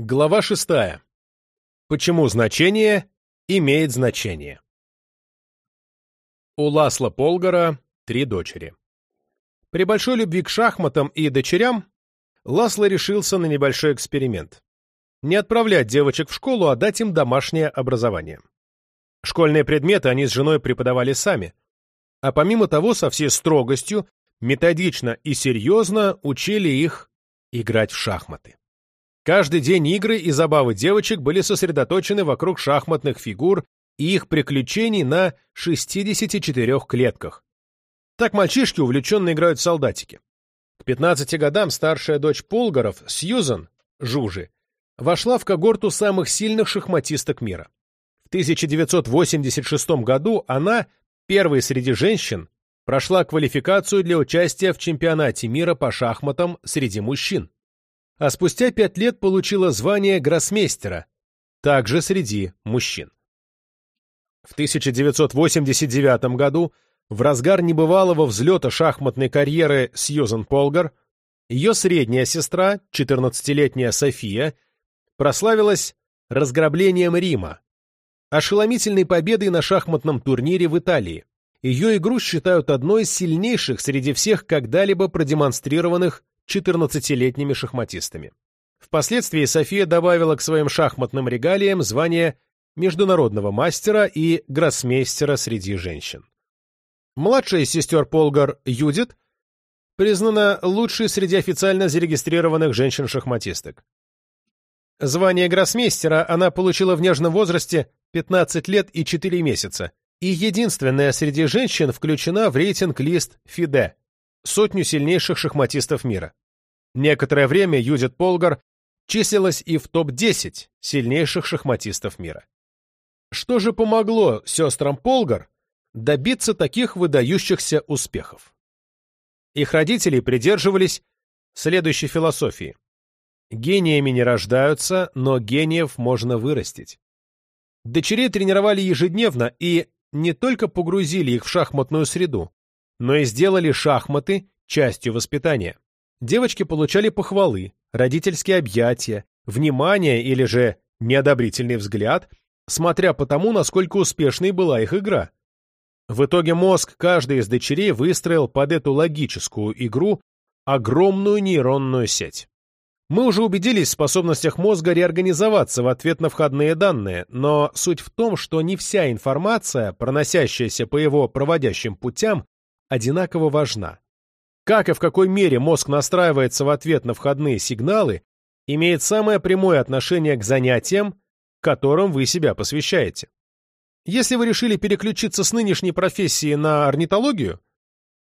Глава шестая. Почему значение имеет значение? У Ласла Полгара три дочери. При большой любви к шахматам и дочерям Ласло решился на небольшой эксперимент. Не отправлять девочек в школу, а дать им домашнее образование. Школьные предметы они с женой преподавали сами, а помимо того со всей строгостью, методично и серьезно учили их играть в шахматы. Каждый день игры и забавы девочек были сосредоточены вокруг шахматных фигур и их приключений на 64 клетках. Так мальчишки увлеченно играют в солдатики. К 15 годам старшая дочь Полгаров, Сьюзан, Жужи, вошла в когорту самых сильных шахматисток мира. В 1986 году она, первой среди женщин, прошла квалификацию для участия в чемпионате мира по шахматам среди мужчин а спустя пять лет получила звание гроссмейстера, также среди мужчин. В 1989 году, в разгар небывалого взлета шахматной карьеры Сьюзен Полгар, ее средняя сестра, 14-летняя София, прославилась разграблением Рима, ошеломительной победой на шахматном турнире в Италии. Ее игру считают одной из сильнейших среди всех когда-либо продемонстрированных 14-летними шахматистами. Впоследствии София добавила к своим шахматным регалиям звание международного мастера и гроссмейстера среди женщин. Младшая сестер Полгар, Юдит, признана лучшей среди официально зарегистрированных женщин-шахматисток. Звание гроссмейстера она получила в нежном возрасте 15 лет и 4 месяца, и единственная среди женщин включена в рейтинг-лист ФИДЕ, сотню сильнейших шахматистов мира. Некоторое время Юдит Полгар числилась и в топ-10 сильнейших шахматистов мира. Что же помогло сестрам Полгар добиться таких выдающихся успехов? Их родители придерживались следующей философии. Гениями не рождаются, но гениев можно вырастить. Дочерей тренировали ежедневно и не только погрузили их в шахматную среду, но и сделали шахматы частью воспитания. Девочки получали похвалы, родительские объятия, внимание или же неодобрительный взгляд, смотря по тому, насколько успешной была их игра. В итоге мозг каждой из дочерей выстроил под эту логическую игру огромную нейронную сеть. Мы уже убедились в способностях мозга реорганизоваться в ответ на входные данные, но суть в том, что не вся информация, проносящаяся по его проводящим путям, одинаково важна. Как и в какой мере мозг настраивается в ответ на входные сигналы, имеет самое прямое отношение к занятиям, которым вы себя посвящаете. Если вы решили переключиться с нынешней профессии на орнитологию,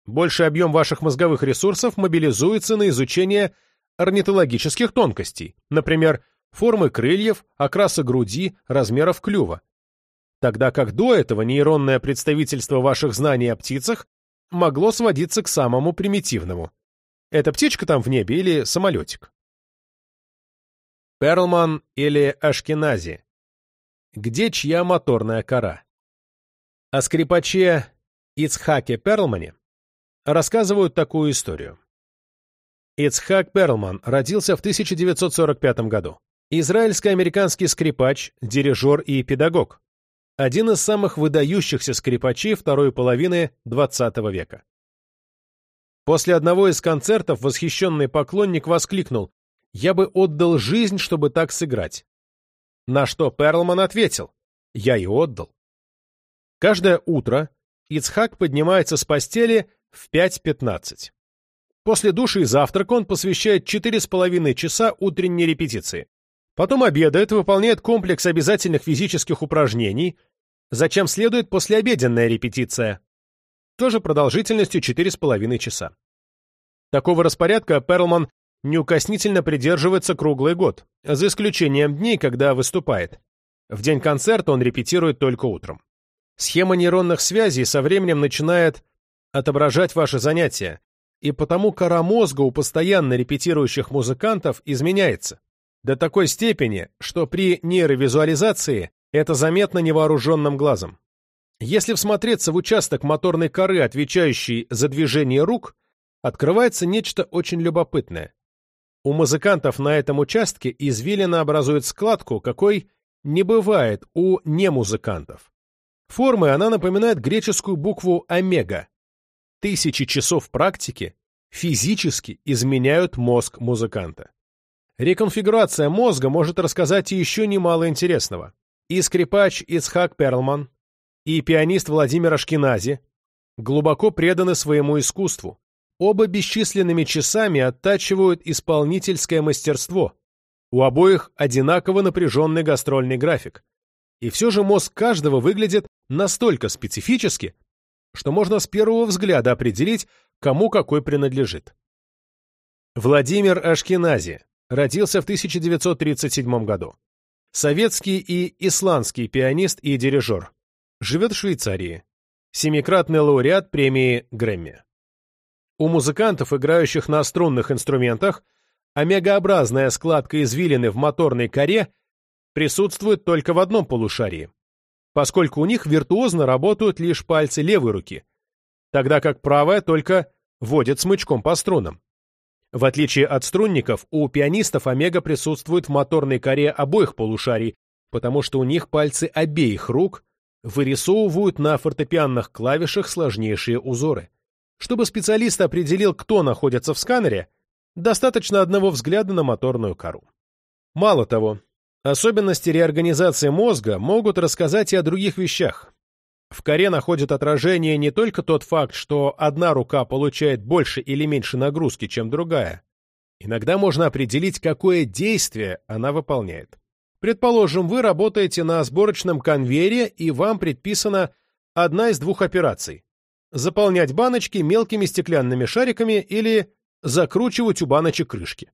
больший объем ваших мозговых ресурсов мобилизуется на изучение орнитологических тонкостей, например, формы крыльев, окраса груди, размеров клюва. Тогда как до этого нейронное представительство ваших знаний о птицах могло сводиться к самому примитивному. Это птичка там в небе или самолетик? Перлман или Ашкенази? Где чья моторная кора? О скрипаче Ицхаке Перлмане рассказывают такую историю. Ицхак Перлман родился в 1945 году. Израильско-американский скрипач, дирижер и педагог один из самых выдающихся скрипачей второй половины XX века. После одного из концертов восхищенный поклонник воскликнул «Я бы отдал жизнь, чтобы так сыграть». На что Перлман ответил «Я и отдал». Каждое утро Ицхак поднимается с постели в 5.15. После души и завтрака он посвящает 4,5 часа утренней репетиции. Потом обедает, выполняет комплекс обязательных физических упражнений, зачем следует послеобеденная репетиция, тоже продолжительностью 4,5 часа. Такого распорядка Перлман неукоснительно придерживается круглый год, за исключением дней, когда выступает. В день концерта он репетирует только утром. Схема нейронных связей со временем начинает отображать ваши занятия, и потому кора мозга у постоянно репетирующих музыкантов изменяется. До такой степени, что при нейровизуализации это заметно невооруженным глазом. Если всмотреться в участок моторной коры, отвечающий за движение рук, открывается нечто очень любопытное. У музыкантов на этом участке извилина образует складку, какой не бывает у немузыкантов. Формой она напоминает греческую букву омега. Тысячи часов практики физически изменяют мозг музыканта. Реконфигурация мозга может рассказать еще немало интересного. И скрипач Ицхак Перлман, и пианист Владимир Ашкенази глубоко преданы своему искусству. Оба бесчисленными часами оттачивают исполнительское мастерство. У обоих одинаково напряженный гастрольный график. И все же мозг каждого выглядит настолько специфически, что можно с первого взгляда определить, кому какой принадлежит. Владимир Ашкенази родился в 1937 году. Советский и исландский пианист и дирижер. Живет в Швейцарии. Семикратный лауреат премии Грэмми. У музыкантов, играющих на струнных инструментах, омегообразная складка извилины в моторной коре присутствует только в одном полушарии, поскольку у них виртуозно работают лишь пальцы левой руки, тогда как правая только водит смычком по струнам. В отличие от струнников, у пианистов омега присутствует в моторной коре обоих полушарий, потому что у них пальцы обеих рук вырисовывают на фортепианных клавишах сложнейшие узоры. Чтобы специалист определил, кто находится в сканере, достаточно одного взгляда на моторную кору. Мало того, особенности реорганизации мозга могут рассказать и о других вещах. В коре находит отражение не только тот факт, что одна рука получает больше или меньше нагрузки, чем другая. Иногда можно определить, какое действие она выполняет. Предположим, вы работаете на сборочном конвейере, и вам предписана одна из двух операций заполнять баночки мелкими стеклянными шариками или закручивать у баночек крышки.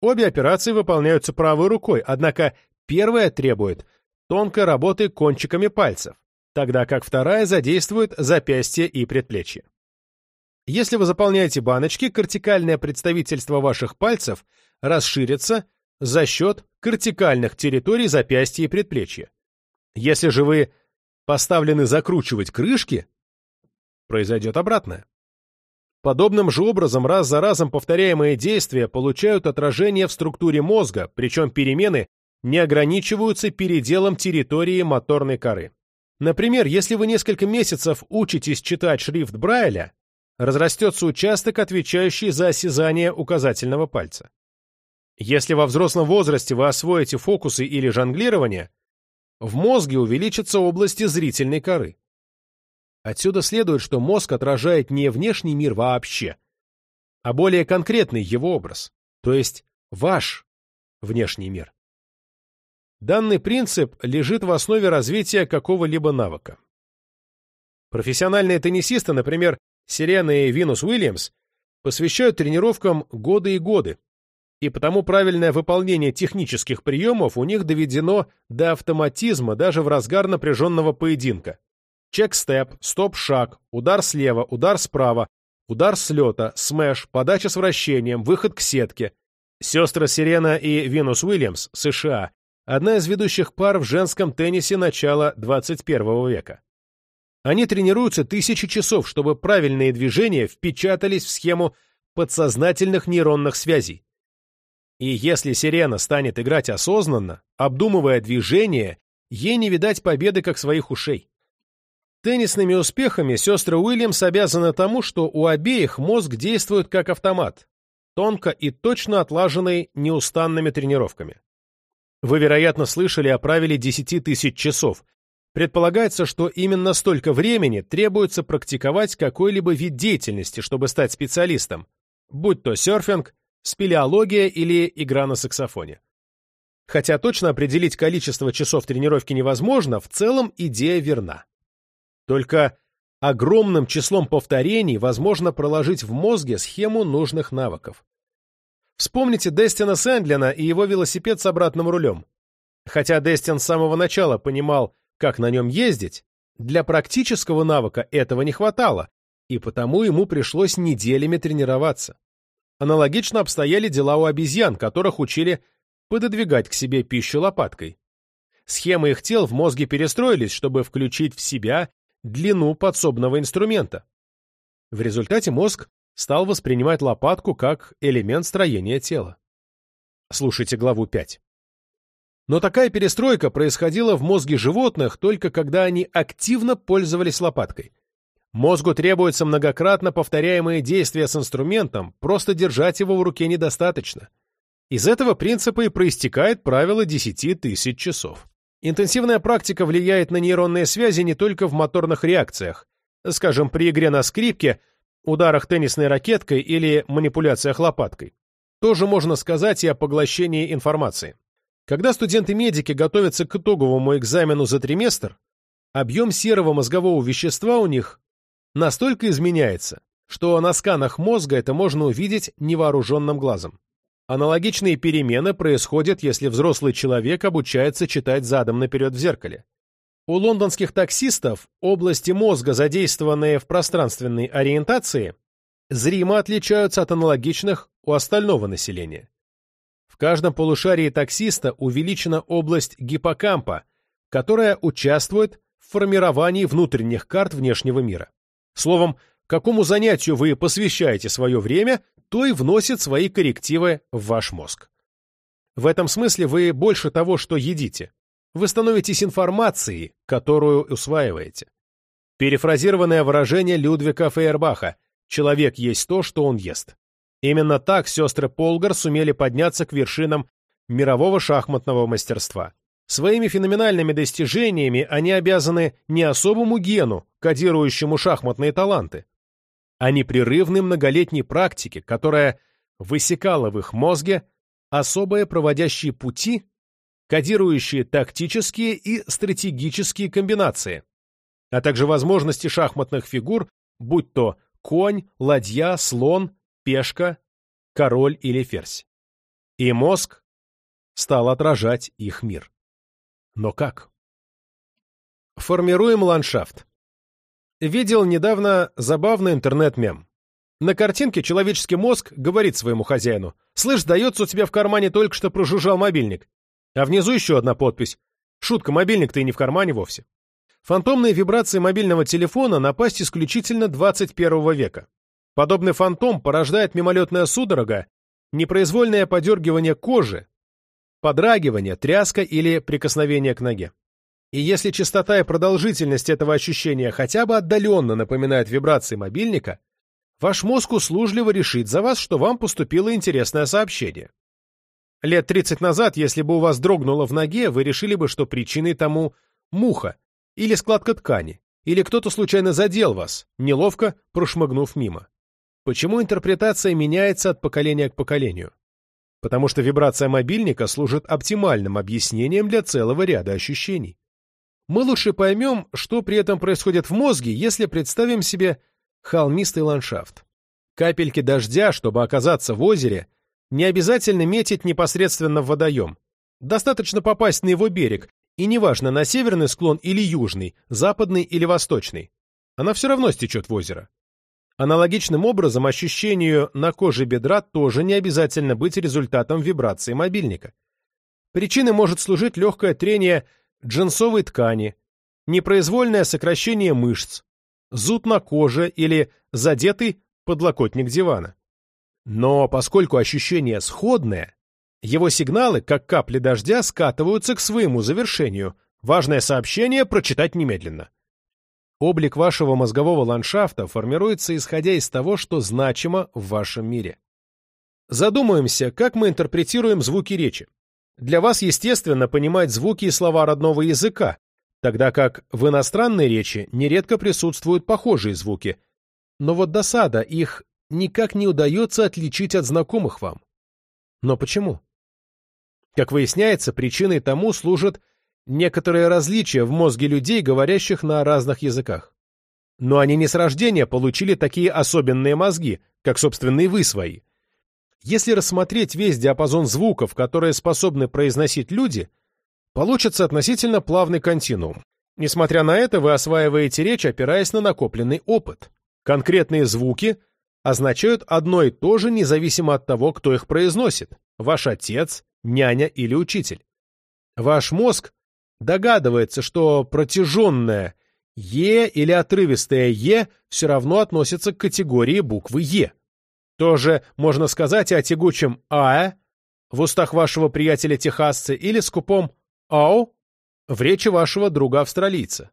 Обе операции выполняются правой рукой, однако первая требует тонкой работы кончиками пальцев, тогда как вторая задействует запястье и предплечье. Если вы заполняете баночки, кортикальное представительство ваших пальцев расширится за счет кортикальных территорий запястья и предплечья. Если же вы поставлены закручивать крышки, произойдет обратное. Подобным же образом раз за разом повторяемые действия получают отражение в структуре мозга, причем перемены не ограничиваются переделом территории моторной коры. Например, если вы несколько месяцев учитесь читать шрифт Брайля, разрастется участок, отвечающий за осязание указательного пальца. Если во взрослом возрасте вы освоите фокусы или жонглирование, в мозге увеличатся области зрительной коры. Отсюда следует, что мозг отражает не внешний мир вообще, а более конкретный его образ, то есть ваш внешний мир. Данный принцип лежит в основе развития какого-либо навыка. Профессиональные теннисисты, например, Сирена и Винус Уильямс, посвящают тренировкам годы и годы, и потому правильное выполнение технических приемов у них доведено до автоматизма даже в разгар напряженного поединка. Чек-степ, стоп-шаг, удар слева, удар справа, удар с лета, смеш, подача с вращением, выход к сетке. Сестры Сирена и Винус Уильямс, США, одна из ведущих пар в женском теннисе начала 21 века. Они тренируются тысячи часов, чтобы правильные движения впечатались в схему подсознательных нейронных связей. И если Сирена станет играть осознанно, обдумывая движения, ей не видать победы как своих ушей. Теннисными успехами сестры Уильямс обязаны тому, что у обеих мозг действует как автомат, тонко и точно отлаженный неустанными тренировками. Вы, вероятно, слышали о правиле 10 тысяч часов. Предполагается, что именно столько времени требуется практиковать какой-либо вид деятельности, чтобы стать специалистом, будь то серфинг, спелеология или игра на саксофоне. Хотя точно определить количество часов тренировки невозможно, в целом идея верна. Только огромным числом повторений возможно проложить в мозге схему нужных навыков. Вспомните Дестина Сэндлина и его велосипед с обратным рулем. Хотя Дестин с самого начала понимал, как на нем ездить, для практического навыка этого не хватало, и потому ему пришлось неделями тренироваться. Аналогично обстояли дела у обезьян, которых учили пододвигать к себе пищу лопаткой. Схемы их тел в мозге перестроились, чтобы включить в себя длину подсобного инструмента. В результате мозг стал воспринимать лопатку как элемент строения тела. Слушайте главу 5. Но такая перестройка происходила в мозге животных только когда они активно пользовались лопаткой. Мозгу требуется многократно повторяемые действия с инструментом, просто держать его в руке недостаточно. Из этого принципа и проистекает правило 10 тысяч часов. Интенсивная практика влияет на нейронные связи не только в моторных реакциях, скажем, при игре на скрипке, ударах теннисной ракеткой или манипуляциях лопаткой. Тоже можно сказать и о поглощении информации. Когда студенты-медики готовятся к итоговому экзамену за триместр, объем серого мозгового вещества у них настолько изменяется, что на сканах мозга это можно увидеть невооруженным глазом. Аналогичные перемены происходят, если взрослый человек обучается читать задом наперед в зеркале. У лондонских таксистов области мозга, задействованные в пространственной ориентации, зримо отличаются от аналогичных у остального населения. В каждом полушарии таксиста увеличена область гиппокампа, которая участвует в формировании внутренних карт внешнего мира. Словом, какому занятию вы посвящаете свое время, то и вносит свои коррективы в ваш мозг. В этом смысле вы больше того, что едите. Вы становитесь информацией, которую усваиваете. Перефразированное выражение Людвига Фейербаха «человек есть то, что он ест». Именно так сестры Полгар сумели подняться к вершинам мирового шахматного мастерства. Своими феноменальными достижениями они обязаны не особому гену, кодирующему шахматные таланты, а непрерывной многолетней практике, которая высекала в их мозге особые проводящие пути, кодирующие тактические и стратегические комбинации, а также возможности шахматных фигур, будь то конь, ладья, слон, пешка, король или ферзь. И мозг стал отражать их мир. Но как? Формируем ландшафт. Видел недавно забавный интернет-мем. На картинке человеческий мозг говорит своему хозяину, «Слышь, дается у тебя в кармане только что прожужжал мобильник». А внизу еще одна подпись. Шутка, мобильник-то и не в кармане вовсе. Фантомные вибрации мобильного телефона – напасть исключительно 21 века. Подобный фантом порождает мимолетная судорога, непроизвольное подергивание кожи, подрагивание, тряска или прикосновение к ноге. И если частота и продолжительность этого ощущения хотя бы отдаленно напоминает вибрации мобильника, ваш мозг услужливо решит за вас, что вам поступило интересное сообщение. Лет 30 назад, если бы у вас дрогнуло в ноге, вы решили бы, что причиной тому муха или складка ткани, или кто-то случайно задел вас, неловко прошмыгнув мимо. Почему интерпретация меняется от поколения к поколению? потому что вибрация мобильника служит оптимальным объяснением для целого ряда ощущений. Мы лучше поймем, что при этом происходит в мозге, если представим себе холмистый ландшафт. Капельки дождя, чтобы оказаться в озере, не обязательно метить непосредственно в водоем. Достаточно попасть на его берег, и неважно, на северный склон или южный, западный или восточный. Она все равно стечет в озеро. Аналогичным образом ощущению на коже бедра тоже не обязательно быть результатом вибрации мобильника. Причиной может служить легкое трение джинсовой ткани, непроизвольное сокращение мышц, зуд на коже или задетый подлокотник дивана. Но поскольку ощущение сходное, его сигналы, как капли дождя, скатываются к своему завершению. Важное сообщение прочитать немедленно. Облик вашего мозгового ландшафта формируется исходя из того, что значимо в вашем мире. Задумаемся, как мы интерпретируем звуки речи. Для вас естественно понимать звуки и слова родного языка, тогда как в иностранной речи нередко присутствуют похожие звуки. Но вот досада, их никак не удается отличить от знакомых вам. Но почему? Как выясняется, причиной тому служат некоторые различия в мозге людей, говорящих на разных языках. Но они не с рождения получили такие особенные мозги, как, собственно, и вы свои. Если рассмотреть весь диапазон звуков, которые способны произносить люди, получится относительно плавный континуум. Несмотря на это, вы осваиваете речь, опираясь на накопленный опыт. Конкретные звуки означают одно и то же, независимо от того, кто их произносит – ваш отец, няня или учитель. Ваш мозг догадывается, что протяженное «е» или отрывистое «е» все равно относится к категории буквы «е». Тоже можно сказать о тягучем «а», в устах вашего приятеля-техасца или скупом «ау» в речи вашего друга-австралийца.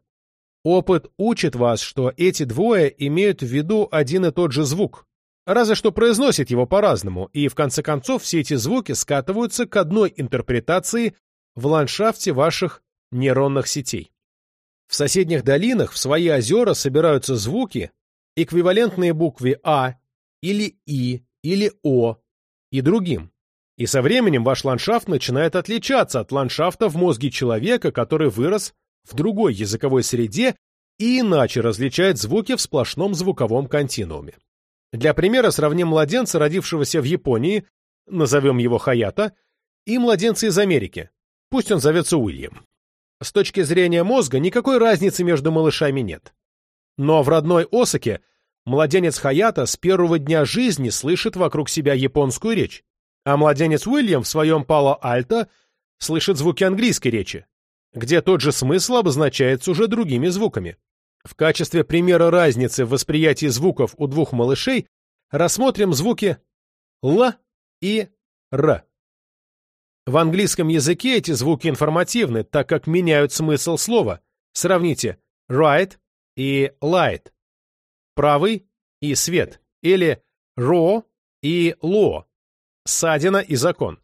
Опыт учит вас, что эти двое имеют в виду один и тот же звук, разве что произносят его по-разному, и в конце концов все эти звуки скатываются к одной интерпретации в ландшафте ваших нейронных сетей. В соседних долинах в свои озера собираются звуки, эквивалентные букве А или И или О и другим. И со временем ваш ландшафт начинает отличаться от ландшафта в мозге человека, который вырос в другой языковой среде и иначе различает звуки в сплошном звуковом континууме. Для примера сравним младенца, родившегося в Японии, назовем его Хаята, и младенца из Америки, пусть он зовется Уильям. С точки зрения мозга никакой разницы между малышами нет. Но в родной Осаке младенец Хаята с первого дня жизни слышит вокруг себя японскую речь, а младенец Уильям в своем Пало-Альто слышит звуки английской речи, где тот же смысл обозначается уже другими звуками. В качестве примера разницы в восприятии звуков у двух малышей рассмотрим звуки «л» и «р». В английском языке эти звуки информативны, так как меняют смысл слова. Сравните right и light, правый и свет, или raw и law, ссадина и закон.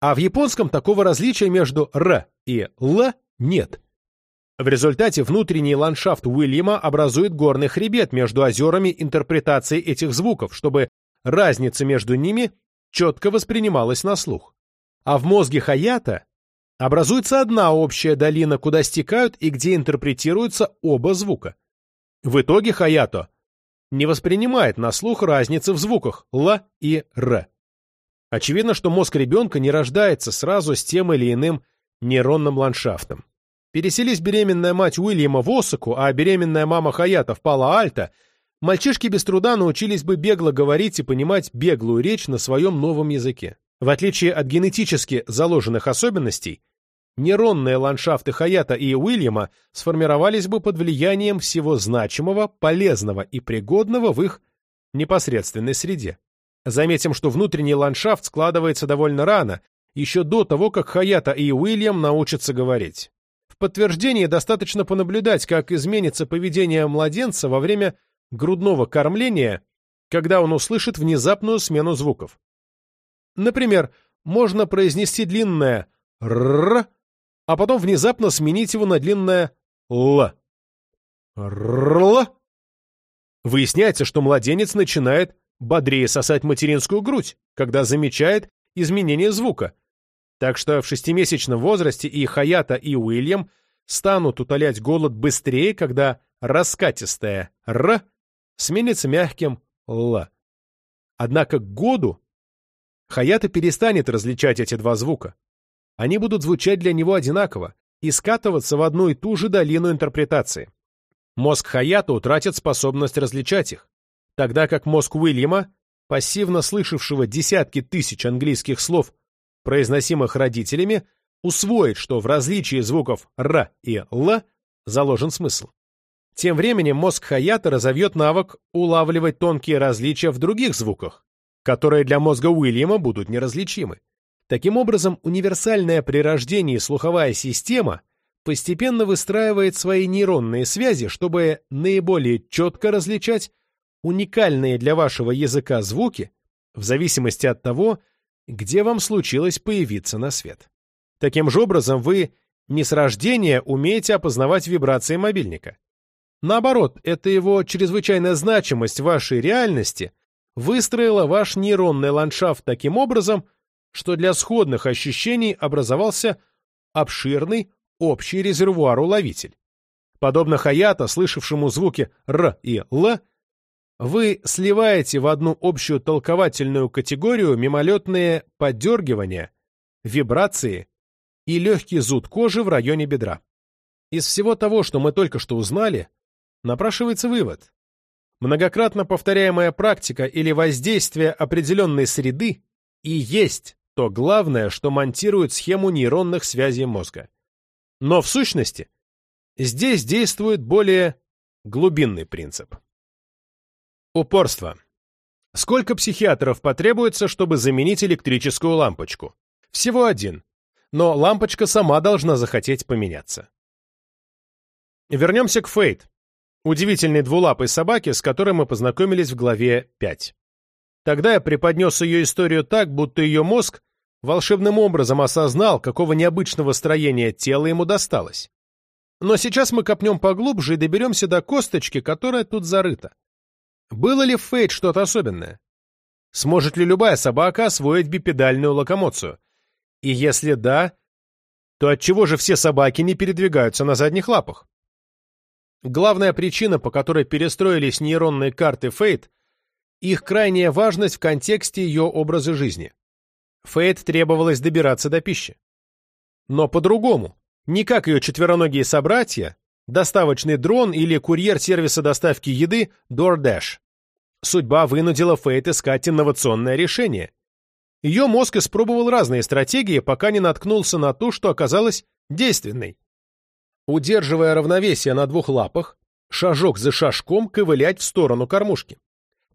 А в японском такого различия между «р» и «л» нет. В результате внутренний ландшафт Уильяма образует горный хребет между озерами интерпретации этих звуков, чтобы разница между ними четко воспринималась на слух. А в мозге Хаята образуется одна общая долина, куда стекают и где интерпретируются оба звука. В итоге Хаято не воспринимает на слух разницы в звуках «л» и «р». Очевидно, что мозг ребенка не рождается сразу с тем или иным нейронным ландшафтом. Переселись беременная мать Уильяма в Осаку, а беременная мама Хаята в Пало-Альто, мальчишки без труда научились бы бегло говорить и понимать беглую речь на своем новом языке. В отличие от генетически заложенных особенностей, нейронные ландшафты Хаята и Уильяма сформировались бы под влиянием всего значимого, полезного и пригодного в их непосредственной среде. Заметим, что внутренний ландшафт складывается довольно рано, еще до того, как Хаята и Уильям научатся говорить. В подтверждении достаточно понаблюдать, как изменится поведение младенца во время грудного кормления, когда он услышит внезапную смену звуков. Например, можно произнести длинное «р», а потом внезапно сменить его на длинное «л». «Рл». Выясняется, что младенец начинает бодрее сосать материнскую грудь, когда замечает изменение звука. Так что в шестимесячном возрасте и Хаята, и Уильям станут утолять голод быстрее, когда раскатистое «р» сменится мягким «л». Однако к году Хаята перестанет различать эти два звука. Они будут звучать для него одинаково и скатываться в одну и ту же долину интерпретации. Мозг Хаята утратит способность различать их, тогда как мозг Уильяма, пассивно слышавшего десятки тысяч английских слов, произносимых родителями, усвоит, что в различии звуков «р» и «л» заложен смысл. Тем временем мозг Хаята разовьет навык улавливать тонкие различия в других звуках, которые для мозга Уильяма будут неразличимы. Таким образом, универсальная при рождении слуховая система постепенно выстраивает свои нейронные связи, чтобы наиболее четко различать уникальные для вашего языка звуки в зависимости от того, где вам случилось появиться на свет. Таким же образом, вы не с рождения умеете опознавать вибрации мобильника. Наоборот, это его чрезвычайная значимость вашей реальности выстроила ваш нейронный ландшафт таким образом, что для сходных ощущений образовался обширный общий резервуар-уловитель. Подобно Хаято, слышавшему звуки «р» и «л», вы сливаете в одну общую толковательную категорию мимолетные подергивания, вибрации и легкий зуд кожи в районе бедра. Из всего того, что мы только что узнали, напрашивается вывод. Многократно повторяемая практика или воздействие определенной среды и есть то главное, что монтирует схему нейронных связей мозга. Но в сущности, здесь действует более глубинный принцип. Упорство. Сколько психиатров потребуется, чтобы заменить электрическую лампочку? Всего один. Но лампочка сама должна захотеть поменяться. Вернемся к Фейт, удивительной двулапой собаке, с которой мы познакомились в главе 5. Тогда я преподнес ее историю так, будто ее мозг волшебным образом осознал, какого необычного строения тела ему досталось. Но сейчас мы копнем поглубже и доберемся до косточки, которая тут зарыта. Было ли в Фейт что-то особенное? Сможет ли любая собака освоить бипедальную локомоцию? И если да, то отчего же все собаки не передвигаются на задних лапах? Главная причина, по которой перестроились нейронные карты Фейт, их крайняя важность в контексте ее образа жизни. Фейт требовалось добираться до пищи. Но по-другому, не как ее четвероногие собратья, доставочный дрон или курьер сервиса доставки еды DoorDash. Судьба вынудила Фейт искать инновационное решение. Ее мозг испробовал разные стратегии, пока не наткнулся на ту, что оказалась действенной удерживая равновесие на двух лапах, шажок за шажком ковылять в сторону кормушки.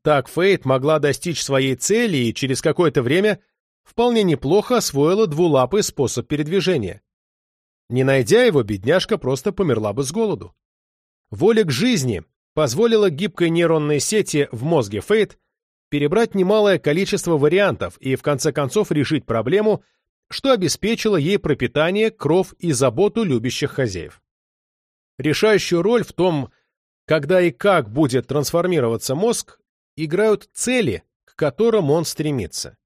Так Фейт могла достичь своей цели и через какое-то время вполне неплохо освоила двулапый способ передвижения. Не найдя его, бедняжка просто померла бы с голоду. Воля к жизни позволила гибкой нейронной сети в мозге Фейт перебрать немалое количество вариантов и в конце концов решить проблему, что обеспечило ей пропитание, кров и заботу любящих хозяев. Решающую роль в том, когда и как будет трансформироваться мозг, играют цели, к которым он стремится.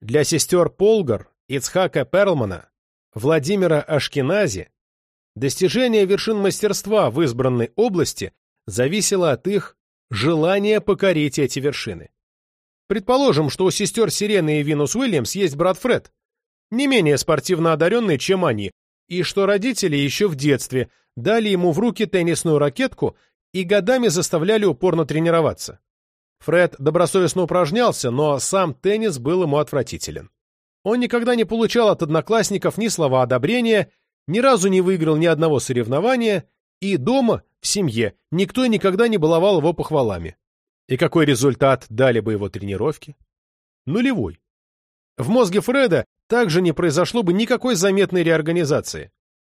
Для сестер Полгар, Ицхака Перлмана, Владимира Ашкенази достижение вершин мастерства в избранной области зависело от их желания покорить эти вершины. Предположим, что у сестер Сирены и Винус Уильямс есть брат Фред, не менее спортивно одаренный, чем они, и что родители еще в детстве дали ему в руки теннисную ракетку и годами заставляли упорно тренироваться. Фред добросовестно упражнялся, но сам теннис был ему отвратителен. Он никогда не получал от одноклассников ни слова одобрения, ни разу не выиграл ни одного соревнования, и дома, в семье, никто никогда не баловал его похвалами. И какой результат дали бы его тренировки? Нулевой. В мозге Фреда также не произошло бы никакой заметной реорганизации.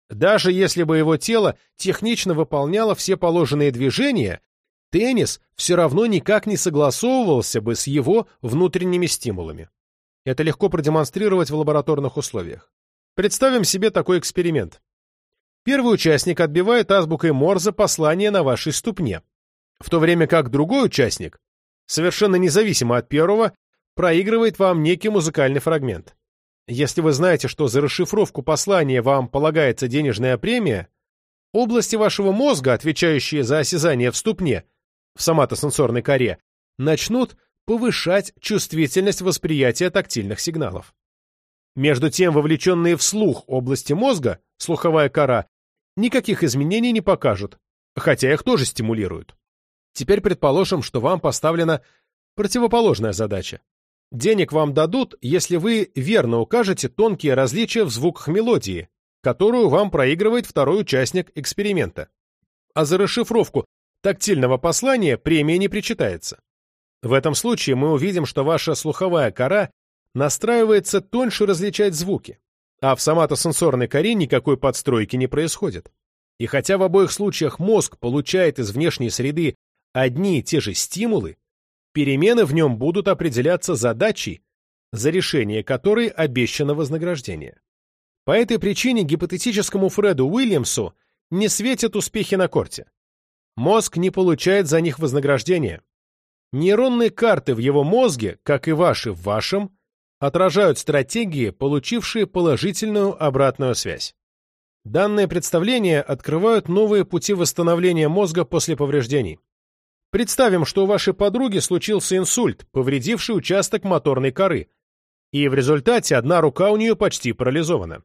Даже если бы его тело технично выполняло все положенные движения, теннис все равно никак не согласовывался бы с его внутренними стимулами. Это легко продемонстрировать в лабораторных условиях. Представим себе такой эксперимент. Первый участник отбивает азбукой Морзе послание на вашей ступне, в то время как другой участник, совершенно независимо от первого, проигрывает вам некий музыкальный фрагмент. Если вы знаете, что за расшифровку послания вам полагается денежная премия, области вашего мозга, отвечающие за осязание в ступне, в соматосенсорной коре, начнут повышать чувствительность восприятия тактильных сигналов. Между тем, вовлеченные в слух области мозга, слуховая кора, никаких изменений не покажут, хотя их тоже стимулируют. Теперь предположим, что вам поставлена противоположная задача Денег вам дадут, если вы верно укажете тонкие различия в звуках мелодии, которую вам проигрывает второй участник эксперимента. А за расшифровку тактильного послания премия не причитается. В этом случае мы увидим, что ваша слуховая кора настраивается тоньше различать звуки, а в соматосенсорной коре никакой подстройки не происходит. И хотя в обоих случаях мозг получает из внешней среды одни и те же стимулы, перемены в нем будут определяться задачей, за решение которой обещано вознаграждение. По этой причине гипотетическому Фреду Уильямсу не светят успехи на корте. Мозг не получает за них вознаграждения. Нейронные карты в его мозге, как и ваши в вашем, отражают стратегии, получившие положительную обратную связь. Данные представления открывают новые пути восстановления мозга после повреждений. Представим, что у вашей подруги случился инсульт, повредивший участок моторной коры, и в результате одна рука у нее почти парализована.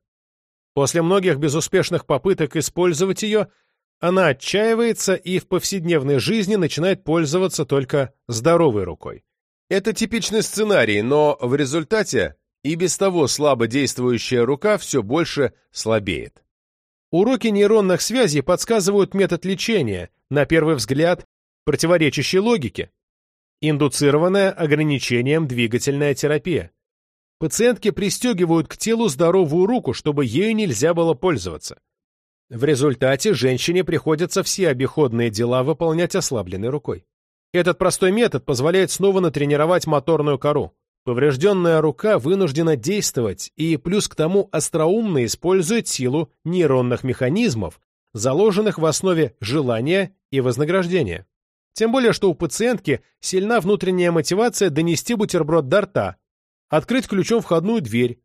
После многих безуспешных попыток использовать ее, она отчаивается и в повседневной жизни начинает пользоваться только здоровой рукой. Это типичный сценарий, но в результате и без того слабо действующая рука все больше слабеет. Уроки нейронных связей подсказывают метод лечения, на первый взгляд, противоречащей логике. Индуцированная ограничением двигательная терапия. Пациентки пристегивают к телу здоровую руку, чтобы ею нельзя было пользоваться. В результате женщине приходится все обиходные дела выполнять ослабленной рукой. Этот простой метод позволяет снова натренировать моторную кору. Поврежденная рука вынуждена действовать и плюс к тому остроумно использует силу нейронных механизмов, заложенных в основе желания и вознаграждения. Тем более, что у пациентки сильна внутренняя мотивация донести бутерброд до рта, открыть ключом входную дверь,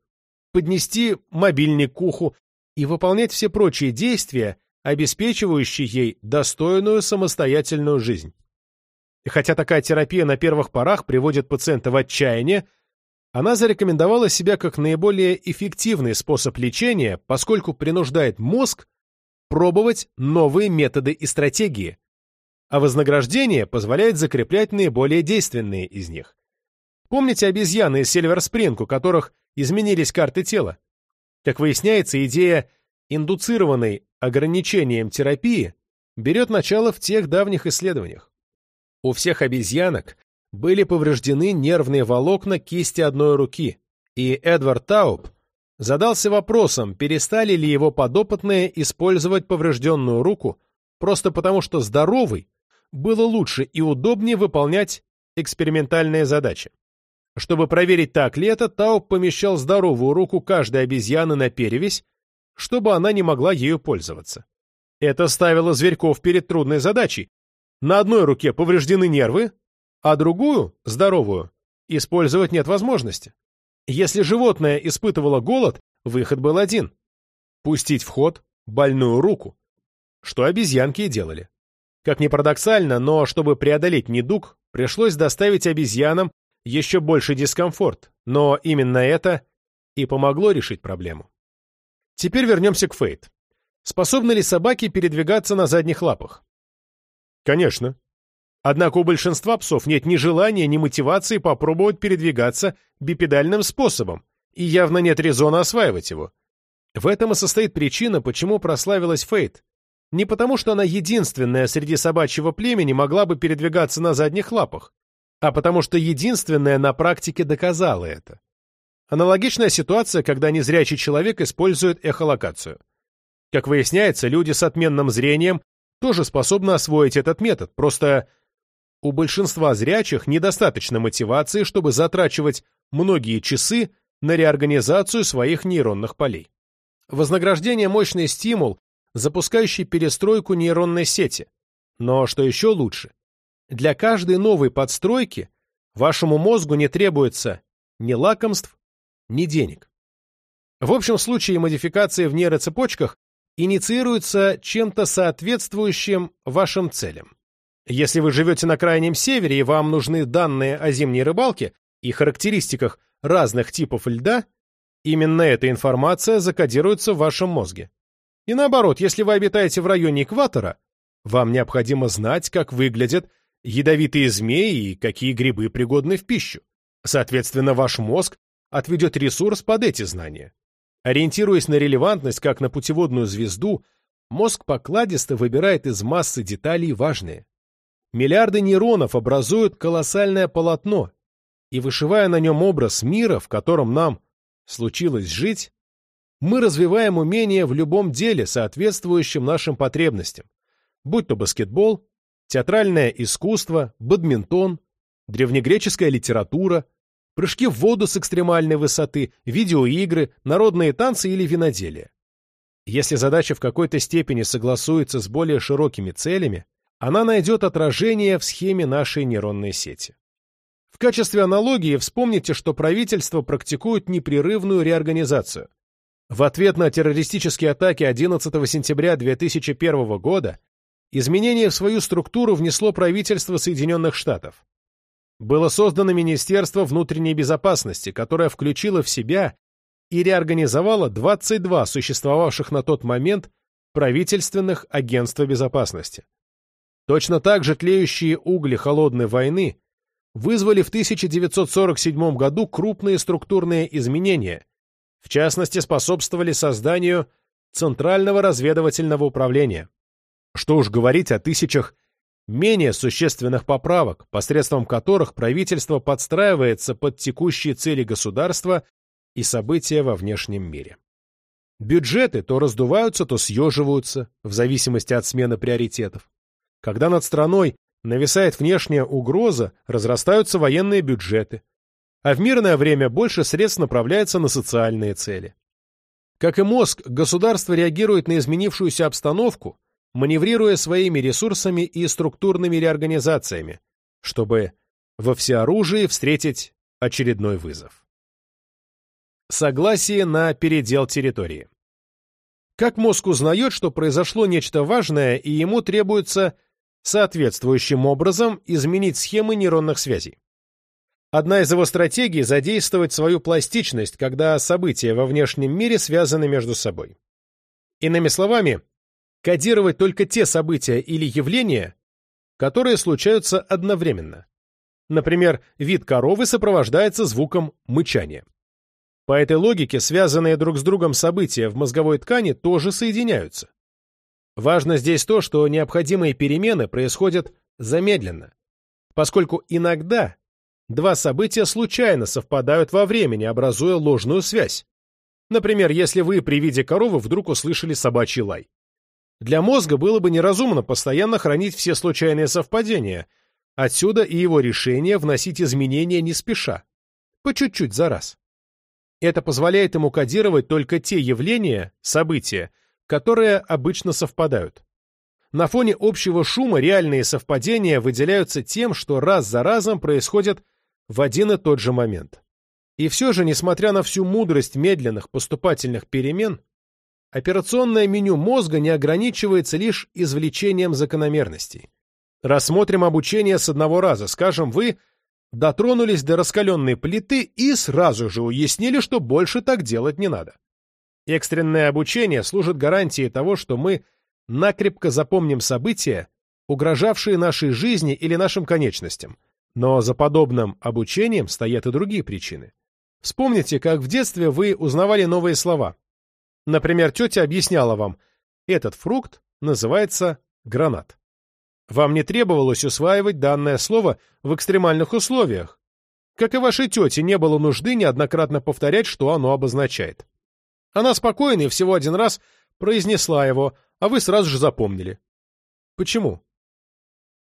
поднести мобильник к уху и выполнять все прочие действия, обеспечивающие ей достойную самостоятельную жизнь. И хотя такая терапия на первых порах приводит пациента в отчаяние, она зарекомендовала себя как наиболее эффективный способ лечения, поскольку принуждает мозг пробовать новые методы и стратегии, а вознаграждение позволяет закреплять наиболее действенные из них. Помните обезьяны из Сильверспринг, у которых изменились карты тела? Как выясняется, идея индуцированной ограничением терапии берет начало в тех давних исследованиях. У всех обезьянок были повреждены нервные волокна кисти одной руки, и Эдвард Тауб задался вопросом, перестали ли его подопытные использовать поврежденную руку просто потому, что здоровый было лучше и удобнее выполнять экспериментальные задачи. Чтобы проверить, так ли это, Тауб помещал здоровую руку каждой обезьяны на перевесь, чтобы она не могла ею пользоваться. Это ставило зверьков перед трудной задачей на одной руке повреждены нервы, а другую, здоровую, использовать нет возможности. Если животное испытывало голод, выход был один – пустить в ход больную руку, что обезьянки и делали. Как ни парадоксально, но чтобы преодолеть недуг, пришлось доставить обезьянам еще больше дискомфорт, но именно это и помогло решить проблему. Теперь вернемся к Фейт. Способны ли собаки передвигаться на задних лапах? Конечно. Однако у большинства псов нет ни желания, ни мотивации попробовать передвигаться бипедальным способом, и явно нет резона осваивать его. В этом и состоит причина, почему прославилась Фейт. Не потому, что она единственная среди собачьего племени могла бы передвигаться на задних лапах, а потому что единственная на практике доказала это. Аналогичная ситуация, когда незрячий человек использует эхолокацию. Как выясняется, люди с отменным зрением тоже способны освоить этот метод, просто у большинства зрячих недостаточно мотивации, чтобы затрачивать многие часы на реорганизацию своих нейронных полей. Вознаграждение – мощный стимул, запускающий перестройку нейронной сети. Но что еще лучше? Для каждой новой подстройки вашему мозгу не требуется ни лакомств, ни денег. В общем случае модификации в нейроцепочках инициируется чем-то соответствующим вашим целям. Если вы живете на Крайнем Севере и вам нужны данные о зимней рыбалке и характеристиках разных типов льда, именно эта информация закодируется в вашем мозге. И наоборот, если вы обитаете в районе экватора, вам необходимо знать, как выглядят ядовитые змеи и какие грибы пригодны в пищу. Соответственно, ваш мозг отведет ресурс под эти знания. Ориентируясь на релевантность, как на путеводную звезду, мозг покладисто выбирает из массы деталей важные. Миллиарды нейронов образуют колоссальное полотно, и вышивая на нем образ мира, в котором нам случилось жить, мы развиваем умения в любом деле, соответствующем нашим потребностям, будь то баскетбол, театральное искусство, бадминтон, древнегреческая литература, прыжки в воду с экстремальной высоты, видеоигры, народные танцы или виноделие. Если задача в какой-то степени согласуется с более широкими целями, она найдет отражение в схеме нашей нейронной сети. В качестве аналогии вспомните, что правительство практикует непрерывную реорганизацию. В ответ на террористические атаки 11 сентября 2001 года изменения в свою структуру внесло правительство Соединенных Штатов было создано Министерство внутренней безопасности, которое включило в себя и реорганизовало 22 существовавших на тот момент правительственных агентства безопасности. Точно так же тлеющие угли холодной войны вызвали в 1947 году крупные структурные изменения, в частности способствовали созданию Центрального разведывательного управления. Что уж говорить о тысячах менее существенных поправок, посредством которых правительство подстраивается под текущие цели государства и события во внешнем мире. Бюджеты то раздуваются, то съеживаются, в зависимости от смены приоритетов. Когда над страной нависает внешняя угроза, разрастаются военные бюджеты, а в мирное время больше средств направляется на социальные цели. Как и мозг, государство реагирует на изменившуюся обстановку, маневрируя своими ресурсами и структурными реорганизациями, чтобы во всеоружии встретить очередной вызов. Согласие на передел территории. Как мозг узнает, что произошло нечто важное, и ему требуется соответствующим образом изменить схемы нейронных связей? Одна из его стратегий – задействовать свою пластичность, когда события во внешнем мире связаны между собой. Иными словами, кодировать только те события или явления, которые случаются одновременно. Например, вид коровы сопровождается звуком мычания. По этой логике связанные друг с другом события в мозговой ткани тоже соединяются. Важно здесь то, что необходимые перемены происходят замедленно, поскольку иногда два события случайно совпадают во времени, образуя ложную связь. Например, если вы при виде коровы вдруг услышали собачий лай. Для мозга было бы неразумно постоянно хранить все случайные совпадения, отсюда и его решение вносить изменения не спеша, по чуть-чуть за раз. Это позволяет ему кодировать только те явления, события, которые обычно совпадают. На фоне общего шума реальные совпадения выделяются тем, что раз за разом происходят в один и тот же момент. И все же, несмотря на всю мудрость медленных поступательных перемен, операционное меню мозга не ограничивается лишь извлечением закономерностей. Рассмотрим обучение с одного раза. Скажем, вы дотронулись до раскаленной плиты и сразу же уяснили, что больше так делать не надо. Экстренное обучение служит гарантией того, что мы накрепко запомним события, угрожавшие нашей жизни или нашим конечностям, но за подобным обучением стоят и другие причины. Вспомните, как в детстве вы узнавали новые слова. Например, тетя объясняла вам, этот фрукт называется гранат. Вам не требовалось усваивать данное слово в экстремальных условиях, как и вашей тете не было нужды неоднократно повторять, что оно обозначает. Она спокойно и всего один раз произнесла его, а вы сразу же запомнили. Почему?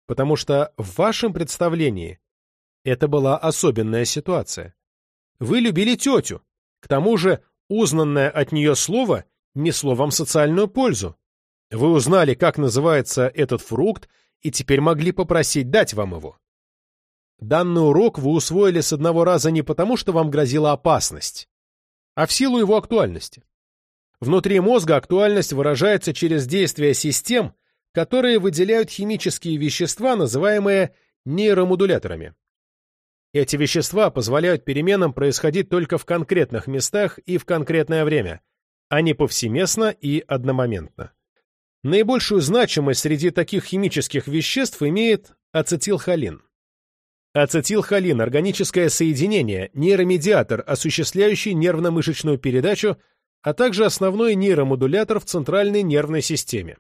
Потому что в вашем представлении это была особенная ситуация. Вы любили тетю. К тому же узнанное от нее слово несло вам социальную пользу. Вы узнали, как называется этот фрукт, и теперь могли попросить дать вам его. Данный урок вы усвоили с одного раза не потому, что вам грозила опасность, а в силу его актуальности. Внутри мозга актуальность выражается через действие систем, которые выделяют химические вещества, называемые нейромодуляторами. Эти вещества позволяют переменам происходить только в конкретных местах и в конкретное время, а не повсеместно и одномоментно. Наибольшую значимость среди таких химических веществ имеет ацетилхолин. Ацетилхолин – органическое соединение, нейромедиатор, осуществляющий нервно-мышечную передачу, а также основной нейромодулятор в центральной нервной системе.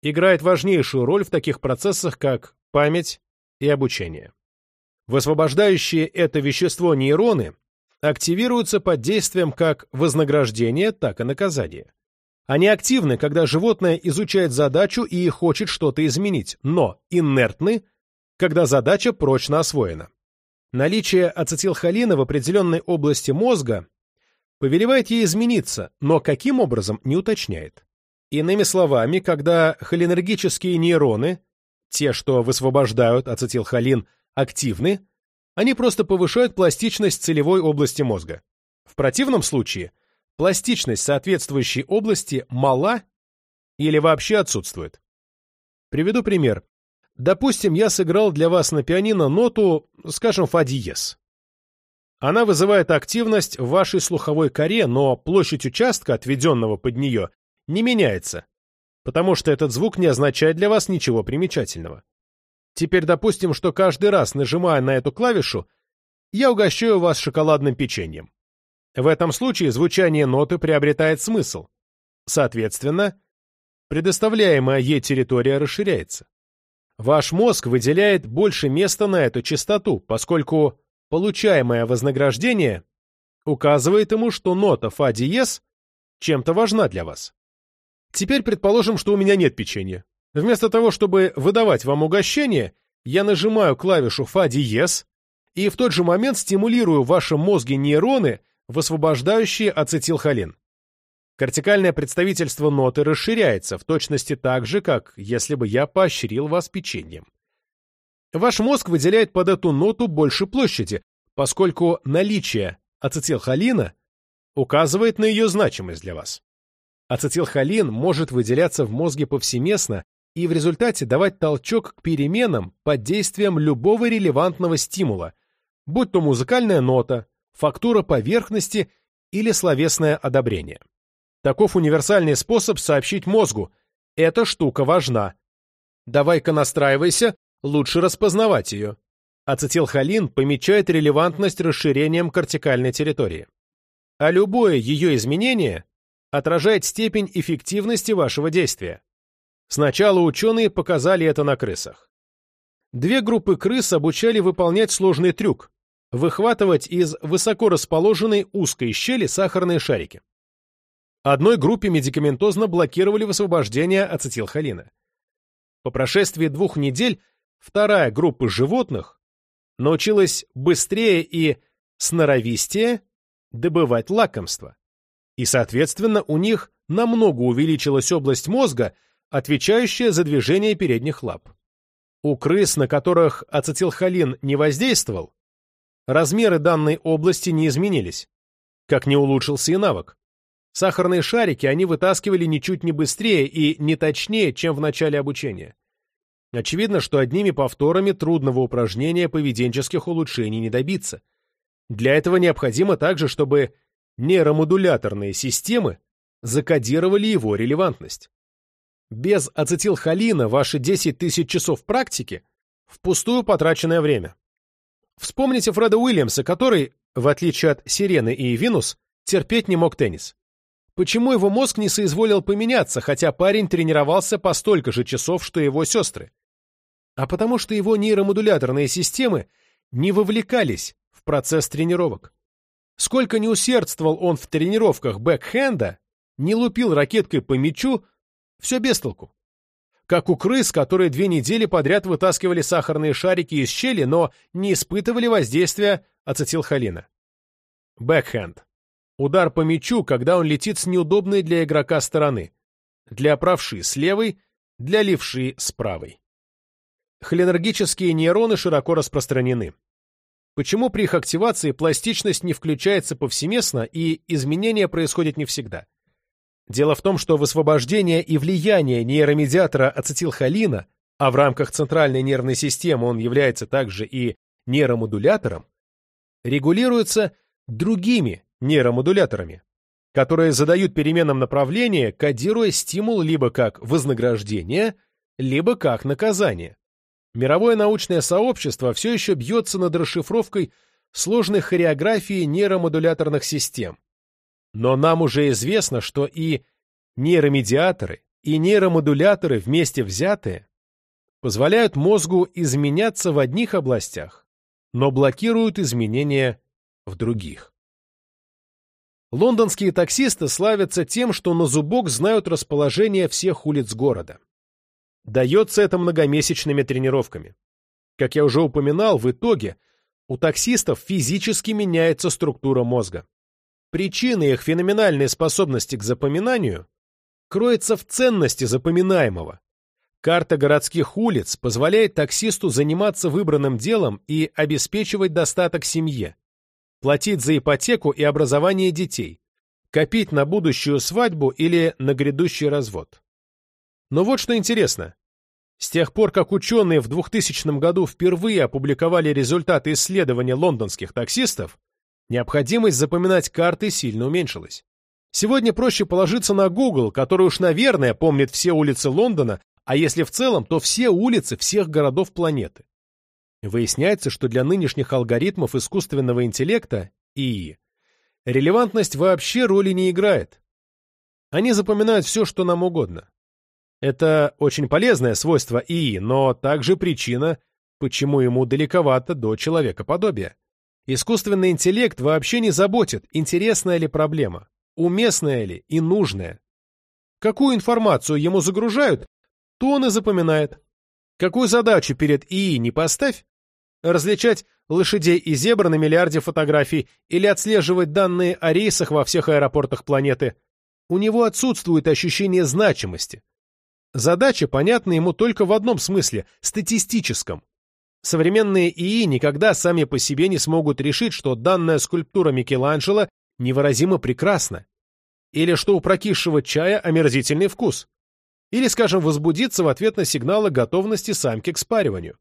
Играет важнейшую роль в таких процессах, как память и обучение. Высвобождающие это вещество нейроны активируются под действием как вознаграждения, так и наказания. Они активны, когда животное изучает задачу и хочет что-то изменить, но инертны, когда задача прочно освоена. Наличие ацетилхолина в определенной области мозга повелевает ей измениться, но каким образом не уточняет. Иными словами, когда холинергические нейроны, те, что высвобождают ацетилхолин, активны, они просто повышают пластичность целевой области мозга. В противном случае пластичность соответствующей области мала или вообще отсутствует. Приведу пример. Допустим, я сыграл для вас на пианино ноту, скажем, фа диез. Она вызывает активность в вашей слуховой коре, но площадь участка, отведенного под нее, не меняется, потому что этот звук не означает для вас ничего примечательного. Теперь допустим, что каждый раз, нажимая на эту клавишу, я угощаю вас шоколадным печеньем. В этом случае звучание ноты приобретает смысл. Соответственно, предоставляемая ей территория расширяется. Ваш мозг выделяет больше места на эту частоту, поскольку получаемое вознаграждение указывает ему, что нота фа диез чем-то важна для вас. Теперь предположим, что у меня нет печенья. Вместо того, чтобы выдавать вам угощение, я нажимаю клавишу фа диез и в тот же момент стимулирую в вашем мозге нейроны, высвобождающие ацетилхолин. Кортикальное представительство ноты расширяется в точности так же, как если бы я поощрил вас печеньем. Ваш мозг выделяет под эту ноту больше площади, поскольку наличие ацетилхолина указывает на ее значимость для вас. Ацетилхолин может выделяться в мозге повсеместно и в результате давать толчок к переменам под действием любого релевантного стимула, будь то музыкальная нота, фактура поверхности или словесное одобрение. Таков универсальный способ сообщить мозгу «эта штука важна». Давай-ка настраивайся, лучше распознавать ее. Ацетилхолин помечает релевантность расширением кортикальной территории. А любое ее изменение отражает степень эффективности вашего действия. Сначала ученые показали это на крысах. Две группы крыс обучали выполнять сложный трюк – выхватывать из высоко расположенной узкой щели сахарные шарики. Одной группе медикаментозно блокировали высвобождение ацетилхолина. По прошествии двух недель вторая группа животных научилась быстрее и сноровистее добывать лакомство. И, соответственно, у них намного увеличилась область мозга, отвечающая за движение передних лап. У крыс, на которых ацетилхолин не воздействовал, размеры данной области не изменились, как не улучшился и навык. Сахарные шарики они вытаскивали ничуть не быстрее и не точнее, чем в начале обучения. Очевидно, что одними повторами трудного упражнения поведенческих улучшений не добиться. Для этого необходимо также, чтобы нейромодуляторные системы закодировали его релевантность. Без ацетилхолина ваши 10 тысяч часов практики – впустую потраченное время. Вспомните Фреда Уильямса, который, в отличие от Сирены и Винус, терпеть не мог теннис. Почему его мозг не соизволил поменяться, хотя парень тренировался по столько же часов, что его сестры? А потому что его нейромодуляторные системы не вовлекались в процесс тренировок. Сколько не усердствовал он в тренировках бэкхенда, не лупил ракеткой по мячу, все без толку. Как у крыс, которые две недели подряд вытаскивали сахарные шарики из щели, но не испытывали воздействия ацетилхолина. Бэкхенд. Удар по мячу, когда он летит с неудобной для игрока стороны. Для правши с левой, для левши с правой. Холинергические нейроны широко распространены. Почему при их активации пластичность не включается повсеместно и изменения происходят не всегда? Дело в том, что высвобождение и влияние нейромедиатора ацетилхолина, а в рамках центральной нервной системы он является также и нейромодулятором, регулируется другими нейромодуляторами, которые задают переменам направления, кодируя стимул либо как вознаграждение, либо как наказание. Мировое научное сообщество все еще бьется над расшифровкой сложной хореографии нейромодуляторных систем. Но нам уже известно, что и нейромедиаторы, и нейромодуляторы вместе взятые позволяют мозгу изменяться в одних областях, но блокируют изменения в других. Лондонские таксисты славятся тем, что на зубок знают расположение всех улиц города. Дается это многомесячными тренировками. Как я уже упоминал, в итоге у таксистов физически меняется структура мозга. Причина их феноменальной способности к запоминанию кроется в ценности запоминаемого. Карта городских улиц позволяет таксисту заниматься выбранным делом и обеспечивать достаток семье платить за ипотеку и образование детей, копить на будущую свадьбу или на грядущий развод. Но вот что интересно. С тех пор, как ученые в 2000 году впервые опубликовали результаты исследования лондонских таксистов, необходимость запоминать карты сильно уменьшилась. Сегодня проще положиться на Google, который уж, наверное, помнит все улицы Лондона, а если в целом, то все улицы всех городов планеты. Выясняется, что для нынешних алгоритмов искусственного интеллекта, ИИ, релевантность вообще роли не играет. Они запоминают все, что нам угодно. Это очень полезное свойство ИИ, но также причина, почему ему далековато до человекоподобия. Искусственный интеллект вообще не заботит, интересная ли проблема, уместная ли и нужная. Какую информацию ему загружают, то он и запоминает. Какую задачу перед ИИ не поставь, различать лошадей и зебр на миллиарде фотографий или отслеживать данные о рейсах во всех аэропортах планеты, у него отсутствует ощущение значимости. Задача понятна ему только в одном смысле – статистическом. Современные ИИ никогда сами по себе не смогут решить, что данная скульптура Микеланджело невыразимо прекрасна, или что у прокисшего чая омерзительный вкус, или, скажем, возбудиться в ответ на сигналы готовности самки к спариванию.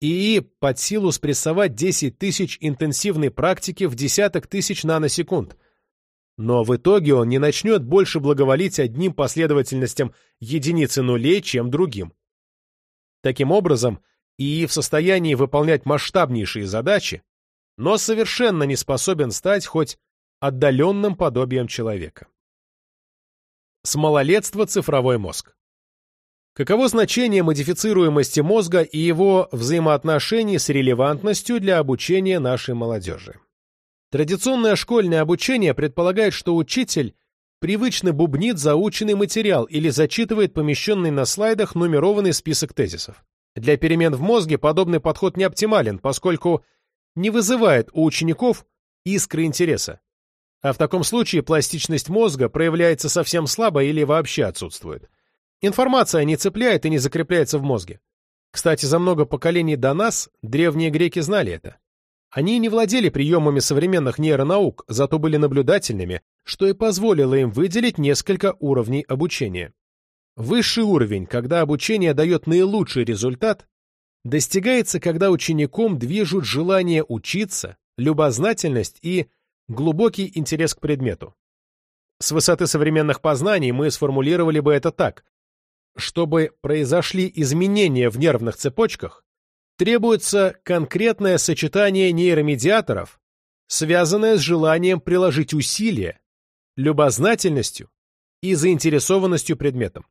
ИИ под силу спрессовать 10 тысяч интенсивной практики в десяток тысяч наносекунд. Но в итоге он не начнет больше благоволить одним последовательностям единицы нулей, чем другим. Таким образом, ИИ в состоянии выполнять масштабнейшие задачи, но совершенно не способен стать хоть отдаленным подобием человека. С малолетства цифровой мозг. Каково значение модифицируемости мозга и его взаимоотношений с релевантностью для обучения нашей молодежи? Традиционное школьное обучение предполагает, что учитель привычно бубнит заученный материал или зачитывает помещенный на слайдах нумерованный список тезисов. Для перемен в мозге подобный подход не оптимален, поскольку не вызывает у учеников искры интереса. А в таком случае пластичность мозга проявляется совсем слабо или вообще отсутствует. Информация не цепляет и не закрепляется в мозге. Кстати, за много поколений до нас древние греки знали это. Они не владели приемами современных нейронаук, зато были наблюдательными, что и позволило им выделить несколько уровней обучения. Высший уровень, когда обучение дает наилучший результат, достигается, когда учеником движут желание учиться, любознательность и глубокий интерес к предмету. С высоты современных познаний мы сформулировали бы это так. Чтобы произошли изменения в нервных цепочках, требуется конкретное сочетание нейромедиаторов, связанное с желанием приложить усилия, любознательностью и заинтересованностью предметом.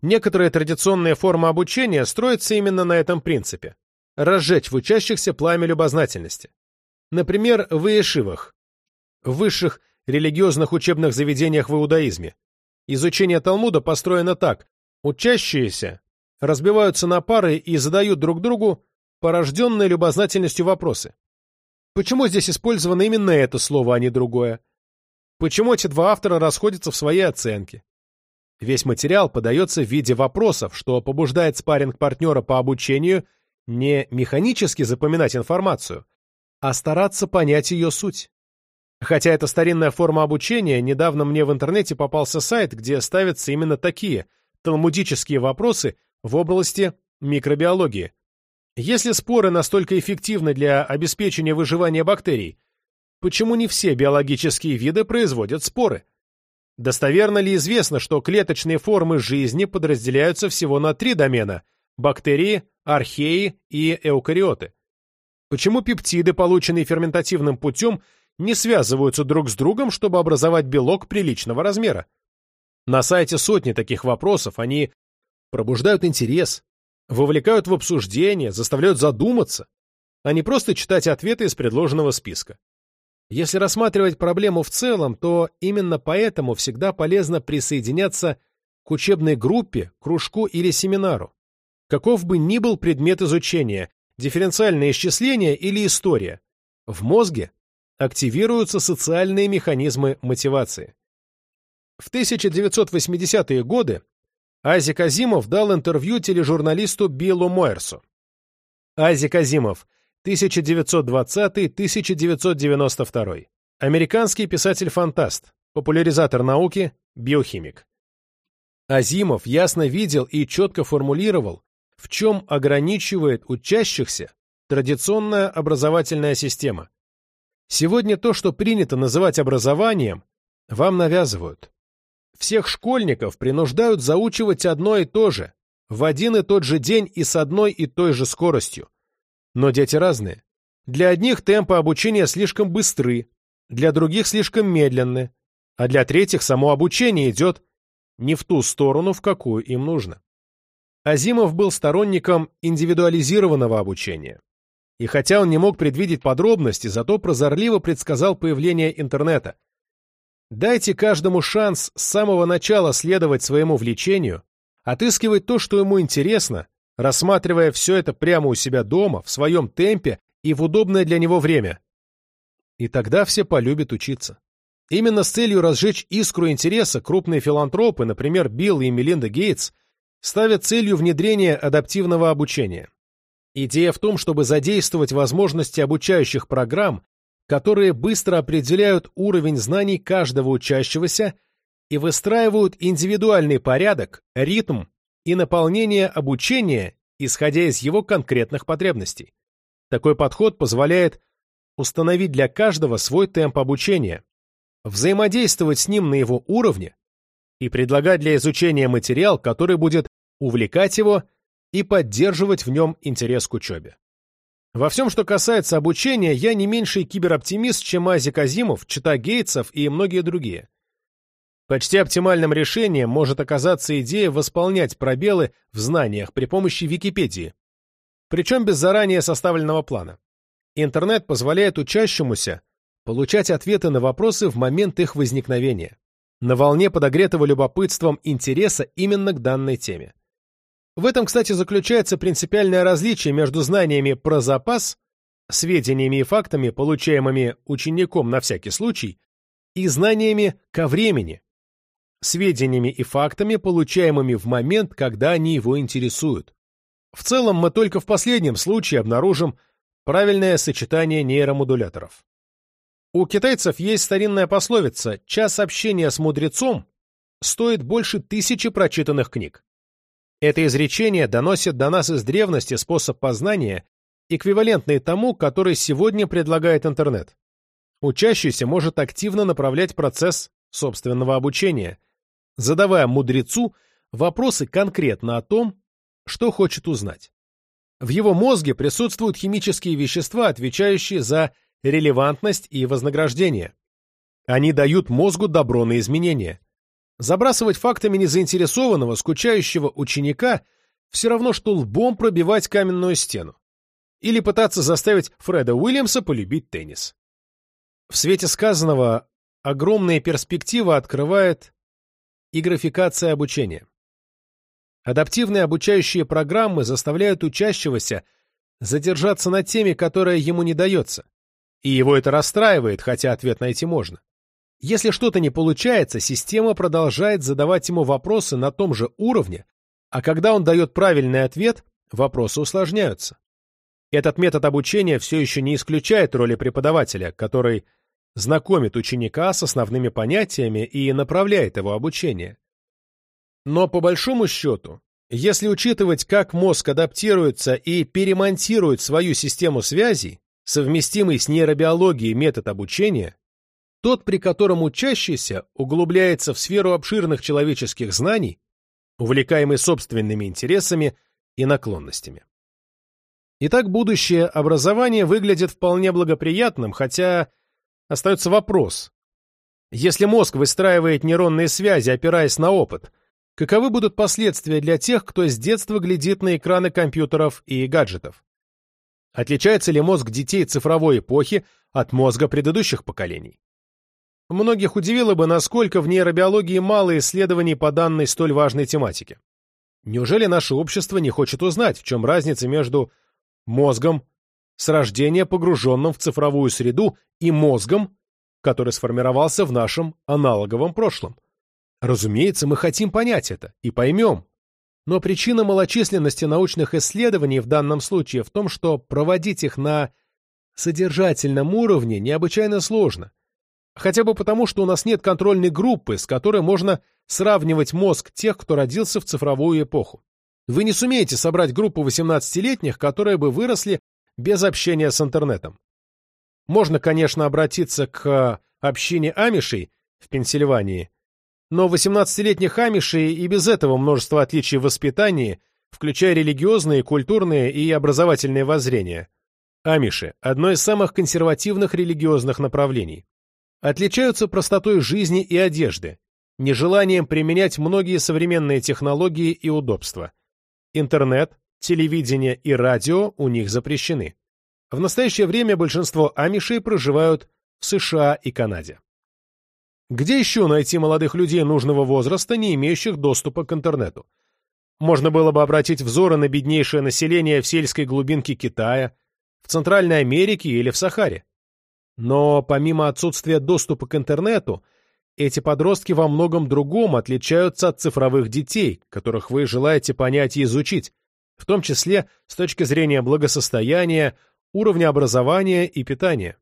Некоторые традиционные формы обучения строятся именно на этом принципе – разжечь в учащихся пламя любознательности. Например, в Иешивах, в высших религиозных учебных заведениях в иудаизме. Изучение Талмуда построено так – учащиеся разбиваются на пары и задают друг другу порожденные любознательностью вопросы. Почему здесь использовано именно это слово, а не другое? Почему эти два автора расходятся в своей оценке? Весь материал подается в виде вопросов, что побуждает спарринг партнера по обучению не механически запоминать информацию, а стараться понять ее суть. Хотя это старинная форма обучения, недавно мне в интернете попался сайт, где ставятся именно такие талмудические вопросы в области микробиологии. Если споры настолько эффективны для обеспечения выживания бактерий, почему не все биологические виды производят споры? Достоверно ли известно, что клеточные формы жизни подразделяются всего на три домена – бактерии, археи и эукариоты? Почему пептиды, полученные ферментативным путем, не связываются друг с другом, чтобы образовать белок приличного размера? На сайте сотни таких вопросов, они пробуждают интерес, вовлекают в обсуждение, заставляют задуматься, а не просто читать ответы из предложенного списка. Если рассматривать проблему в целом, то именно поэтому всегда полезно присоединяться к учебной группе, кружку или семинару. Каков бы ни был предмет изучения, дифференциальное исчисление или история, в мозге активируются социальные механизмы мотивации. В 1980-е годы Азик Азимов дал интервью тележурналисту Биллу Мойерсу. Азик Азимов – 1920-1992. Американский писатель-фантаст, популяризатор науки, биохимик. Азимов ясно видел и четко формулировал, в чем ограничивает учащихся традиционная образовательная система. Сегодня то, что принято называть образованием, вам навязывают. Всех школьников принуждают заучивать одно и то же, в один и тот же день и с одной и той же скоростью. Но дети разные. Для одних темпы обучения слишком быстры, для других слишком медленны, а для третьих само обучение идет не в ту сторону, в какую им нужно. Азимов был сторонником индивидуализированного обучения. И хотя он не мог предвидеть подробности, зато прозорливо предсказал появление интернета. Дайте каждому шанс с самого начала следовать своему влечению, отыскивать то, что ему интересно, рассматривая все это прямо у себя дома, в своем темпе и в удобное для него время. И тогда все полюбят учиться. Именно с целью разжечь искру интереса крупные филантропы, например, Билл и Мелинда Гейтс, ставят целью внедрения адаптивного обучения. Идея в том, чтобы задействовать возможности обучающих программ, которые быстро определяют уровень знаний каждого учащегося и выстраивают индивидуальный порядок, ритм и наполнение обучения, исходя из его конкретных потребностей. Такой подход позволяет установить для каждого свой темп обучения, взаимодействовать с ним на его уровне и предлагать для изучения материал, который будет увлекать его и поддерживать в нем интерес к учебе. Во всем, что касается обучения, я не меньший кибероптимист, чем Азик Азимов, Чита Гейтсов и многие другие. Почти оптимальным решением может оказаться идея восполнять пробелы в знаниях при помощи Википедии, причем без заранее составленного плана. Интернет позволяет учащемуся получать ответы на вопросы в момент их возникновения, на волне подогретого любопытством интереса именно к данной теме. В этом, кстати, заключается принципиальное различие между знаниями про запас, сведениями и фактами, получаемыми учеником на всякий случай, и знаниями ко времени, сведениями и фактами, получаемыми в момент, когда они его интересуют. В целом, мы только в последнем случае обнаружим правильное сочетание нейромодуляторов. У китайцев есть старинная пословица «час общения с мудрецом стоит больше тысячи прочитанных книг». Это изречение доносит до нас из древности способ познания, эквивалентный тому, который сегодня предлагает интернет. Учащийся может активно направлять процесс собственного обучения, задавая мудрецу вопросы конкретно о том, что хочет узнать. В его мозге присутствуют химические вещества, отвечающие за релевантность и вознаграждение. Они дают мозгу добро на изменения. Забрасывать фактами незаинтересованного, скучающего ученика все равно, что лбом пробивать каменную стену. Или пытаться заставить Фреда Уильямса полюбить теннис. В свете сказанного огромные перспективы открывает и графикация обучения. Адаптивные обучающие программы заставляют учащегося задержаться на теме, которая ему не дается. И его это расстраивает, хотя ответ найти можно. Если что-то не получается, система продолжает задавать ему вопросы на том же уровне, а когда он дает правильный ответ, вопросы усложняются. Этот метод обучения все еще не исключает роли преподавателя, который знакомит ученика с основными понятиями и направляет его обучение. Но по большому счету, если учитывать, как мозг адаптируется и перемонтирует свою систему связей, совместимый с нейробиологией метод обучения, тот, при котором учащийся углубляется в сферу обширных человеческих знаний, увлекаемый собственными интересами и наклонностями. Итак, будущее образование выглядит вполне благоприятным, хотя остается вопрос. Если мозг выстраивает нейронные связи, опираясь на опыт, Каковы будут последствия для тех, кто с детства глядит на экраны компьютеров и гаджетов? Отличается ли мозг детей цифровой эпохи от мозга предыдущих поколений? Многих удивило бы, насколько в нейробиологии мало исследований по данной столь важной тематике. Неужели наше общество не хочет узнать, в чем разница между мозгом, с рождения погруженным в цифровую среду, и мозгом, который сформировался в нашем аналоговом прошлом? Разумеется, мы хотим понять это и поймем. Но причина малочисленности научных исследований в данном случае в том, что проводить их на содержательном уровне необычайно сложно. Хотя бы потому, что у нас нет контрольной группы, с которой можно сравнивать мозг тех, кто родился в цифровую эпоху. Вы не сумеете собрать группу 18-летних, которые бы выросли без общения с интернетом. Можно, конечно, обратиться к общине амишей в Пенсильвании, но 18-летних амишей и без этого множество отличий в воспитании, включая религиозные, культурные и образовательные воззрения. Амиши – одно из самых консервативных религиозных направлений. Отличаются простотой жизни и одежды, нежеланием применять многие современные технологии и удобства. Интернет, телевидение и радио у них запрещены. В настоящее время большинство амишей проживают в США и Канаде. Где еще найти молодых людей нужного возраста, не имеющих доступа к интернету? Можно было бы обратить взоры на беднейшее население в сельской глубинке Китая, в Центральной Америке или в Сахаре. Но помимо отсутствия доступа к интернету, эти подростки во многом другом отличаются от цифровых детей, которых вы желаете понять и изучить, в том числе с точки зрения благосостояния, уровня образования и питания.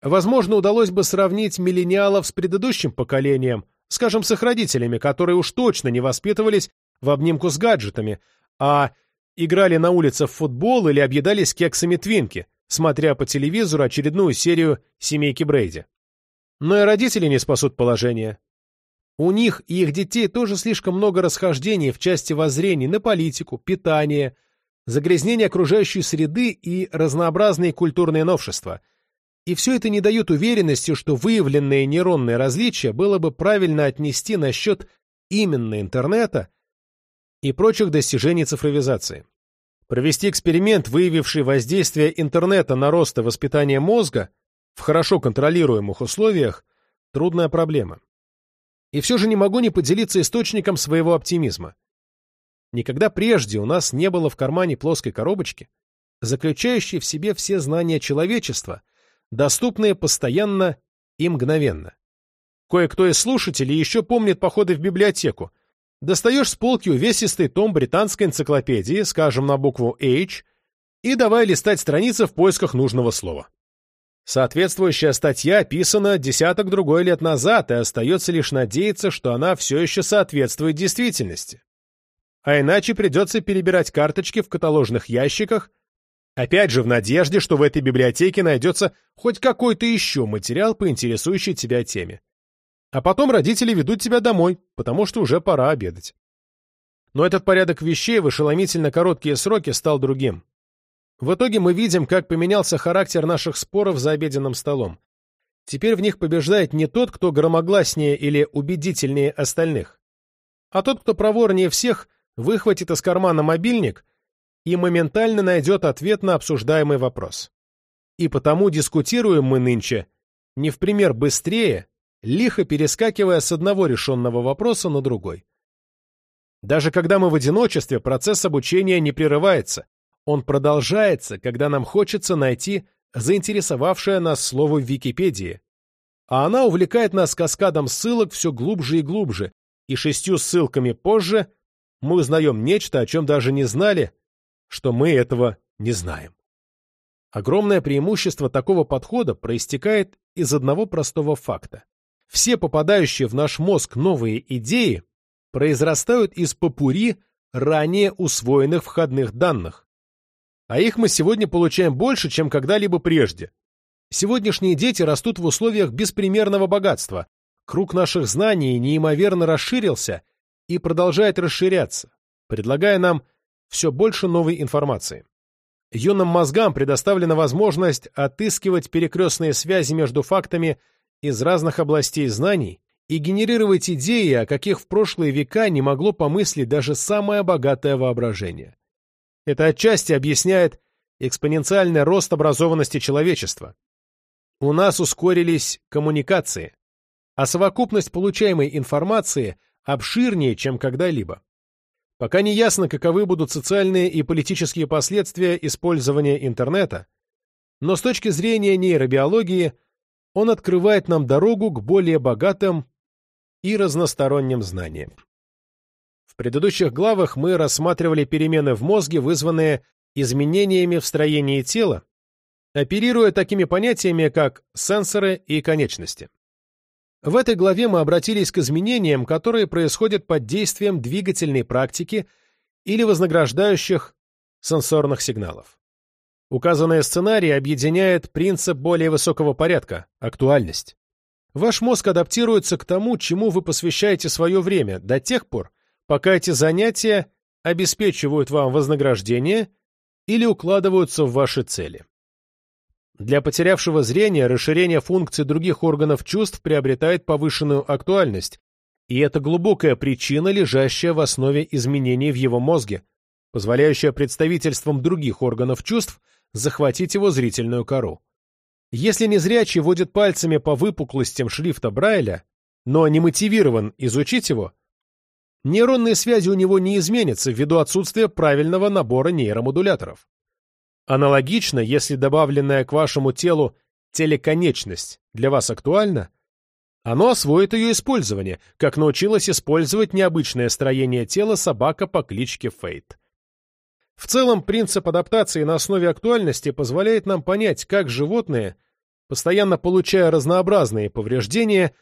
Возможно, удалось бы сравнить миллениалов с предыдущим поколением, скажем, с их родителями, которые уж точно не воспитывались в обнимку с гаджетами, а играли на улице в футбол или объедались кексами Твинки, смотря по телевизору очередную серию «Семейки Брейди». Но и родители не спасут положение. У них и их детей тоже слишком много расхождений в части воззрений на политику, питание, загрязнение окружающей среды и разнообразные культурные новшества – и все это не дает уверенности, что выявленные нейронные различия было бы правильно отнести на счет именно интернета и прочих достижений цифровизации. Провести эксперимент, выявивший воздействие интернета на рост и воспитание мозга в хорошо контролируемых условиях, трудная проблема. И все же не могу не поделиться источником своего оптимизма. Никогда прежде у нас не было в кармане плоской коробочки, заключающей в себе все знания человечества – доступные постоянно и мгновенно. Кое-кто из слушателей еще помнит походы в библиотеку. Достаешь с полки увесистый том британской энциклопедии, скажем, на букву H, и давай листать страницы в поисках нужного слова. Соответствующая статья описана десяток другой лет назад, и остается лишь надеяться, что она все еще соответствует действительности. А иначе придется перебирать карточки в каталожных ящиках Опять же, в надежде, что в этой библиотеке найдется хоть какой-то еще материал по интересующей тебя теме. А потом родители ведут тебя домой, потому что уже пора обедать. Но этот порядок вещей в ошеломительно короткие сроки стал другим. В итоге мы видим, как поменялся характер наших споров за обеденным столом. Теперь в них побеждает не тот, кто громогласнее или убедительнее остальных, а тот, кто проворнее всех, выхватит из кармана мобильник и моментально найдет ответ на обсуждаемый вопрос. И потому дискутируем мы нынче не в пример быстрее, лихо перескакивая с одного решенного вопроса на другой. Даже когда мы в одиночестве, процесс обучения не прерывается. Он продолжается, когда нам хочется найти заинтересовавшее нас слово в Википедии. А она увлекает нас каскадом ссылок все глубже и глубже, и шестью ссылками позже мы узнаем нечто, о чем даже не знали, что мы этого не знаем. Огромное преимущество такого подхода проистекает из одного простого факта. Все попадающие в наш мозг новые идеи произрастают из попури ранее усвоенных входных данных. А их мы сегодня получаем больше, чем когда-либо прежде. Сегодняшние дети растут в условиях беспримерного богатства. Круг наших знаний неимоверно расширился и продолжает расширяться, предлагая нам все больше новой информации. Юным мозгам предоставлена возможность отыскивать перекрестные связи между фактами из разных областей знаний и генерировать идеи, о каких в прошлые века не могло помыслить даже самое богатое воображение. Это отчасти объясняет экспоненциальный рост образованности человечества. У нас ускорились коммуникации, а совокупность получаемой информации обширнее, чем когда-либо. Пока не ясно, каковы будут социальные и политические последствия использования интернета, но с точки зрения нейробиологии он открывает нам дорогу к более богатым и разносторонним знаниям. В предыдущих главах мы рассматривали перемены в мозге, вызванные изменениями в строении тела, оперируя такими понятиями, как сенсоры и конечности. В этой главе мы обратились к изменениям, которые происходят под действием двигательной практики или вознаграждающих сенсорных сигналов. Указанный сценарий объединяет принцип более высокого порядка – актуальность. Ваш мозг адаптируется к тому, чему вы посвящаете свое время, до тех пор, пока эти занятия обеспечивают вам вознаграждение или укладываются в ваши цели. Для потерявшего зрения расширение функций других органов чувств приобретает повышенную актуальность, И это глубокая причина, лежащая в основе изменений в его мозге, позволяющая представительствам других органов чувств захватить его зрительную кору. Если незрячий водит пальцами по выпуклостям шрифта Брайля, но не мотивирован изучить его, нейронные связи у него не изменятся ввиду отсутствия правильного набора нейромодуляторов. Аналогично, если добавленная к вашему телу телеконечность для вас актуальна, оно освоит ее использование, как научилась использовать необычное строение тела собака по кличке Фейт. В целом, принцип адаптации на основе актуальности позволяет нам понять, как животные, постоянно получая разнообразные повреждения,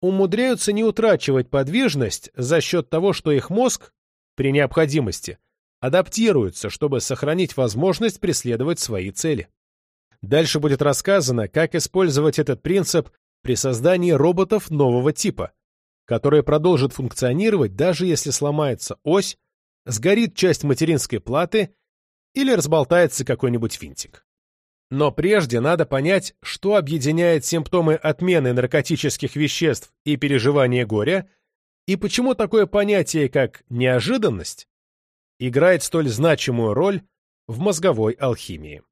умудряются не утрачивать подвижность за счет того, что их мозг, при необходимости, адаптируется, чтобы сохранить возможность преследовать свои цели. Дальше будет рассказано, как использовать этот принцип при создании роботов нового типа, которые продолжат функционировать даже если сломается ось, сгорит часть материнской платы или разболтается какой-нибудь винтик. Но прежде надо понять, что объединяет симптомы отмены наркотических веществ и переживания горя, и почему такое понятие, как неожиданность, играет столь значимую роль в мозговой алхимии.